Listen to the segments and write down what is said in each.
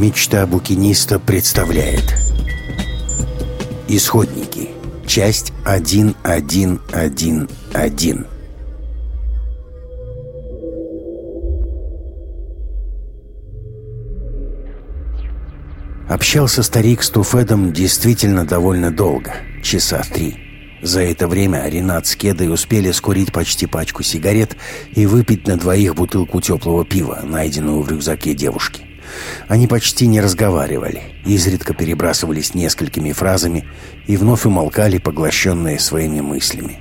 Мечта букиниста представляет Исходники Часть 1111 Общался старик с Туфедом действительно довольно долго, часа три. За это время Ренат с Кедой успели скурить почти пачку сигарет и выпить на двоих бутылку теплого пива, найденную в рюкзаке девушки. Они почти не разговаривали, изредка перебрасывались несколькими фразами и вновь умолкали, поглощенные своими мыслями.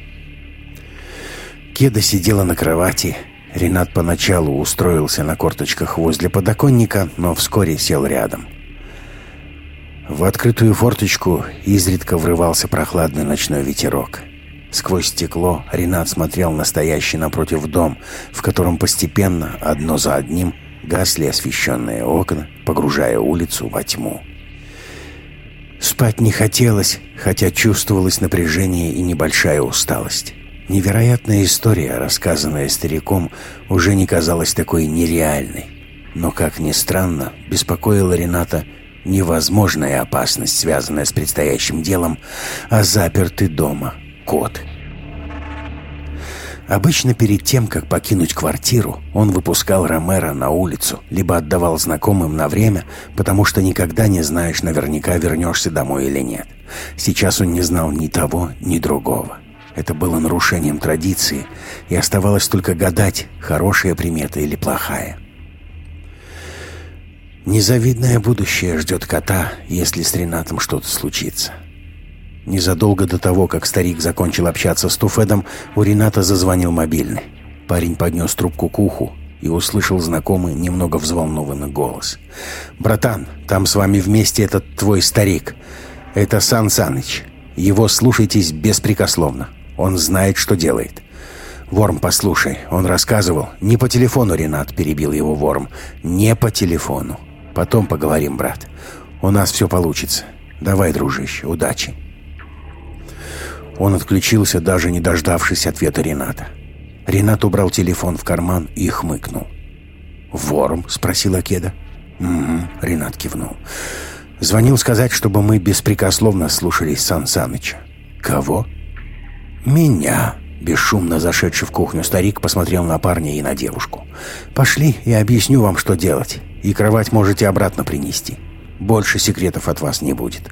Кеда сидела на кровати. Ренат поначалу устроился на корточках возле подоконника, но вскоре сел рядом. В открытую форточку изредка врывался прохладный ночной ветерок. Сквозь стекло Ренат смотрел на стоящий напротив дом, в котором постепенно, одно за одним, Гасли освещенные окна, погружая улицу во тьму. Спать не хотелось, хотя чувствовалось напряжение и небольшая усталость. Невероятная история, рассказанная стариком, уже не казалась такой нереальной. Но, как ни странно, беспокоила Рената невозможная опасность, связанная с предстоящим делом, а запертый дома кот — Обычно перед тем, как покинуть квартиру, он выпускал Ромеро на улицу, либо отдавал знакомым на время, потому что никогда не знаешь наверняка, вернешься домой или нет. Сейчас он не знал ни того, ни другого. Это было нарушением традиции, и оставалось только гадать, хорошая примета или плохая. Незавидное будущее ждет кота, если с Ренатом что-то случится. Незадолго до того, как старик закончил общаться с Туфедом, у Рената зазвонил мобильный. Парень поднес трубку к уху и услышал знакомый, немного взволнованный голос. «Братан, там с вами вместе этот твой старик. Это Сан Саныч. Его слушайтесь беспрекословно. Он знает, что делает». «Ворм, послушай, он рассказывал. Не по телефону, Ренат», — перебил его Ворм. «Не по телефону. Потом поговорим, брат. У нас все получится. Давай, дружище, удачи». Он отключился, даже не дождавшись ответа Рената. Ренат убрал телефон в карман и хмыкнул. «Ворм?» — спросила Кеда. «Угу», — Ренат кивнул. «Звонил сказать, чтобы мы беспрекословно слушались Сан Саныча». «Кого?» «Меня», — бесшумно зашедший в кухню старик посмотрел на парня и на девушку. «Пошли, я объясню вам, что делать, и кровать можете обратно принести. Больше секретов от вас не будет».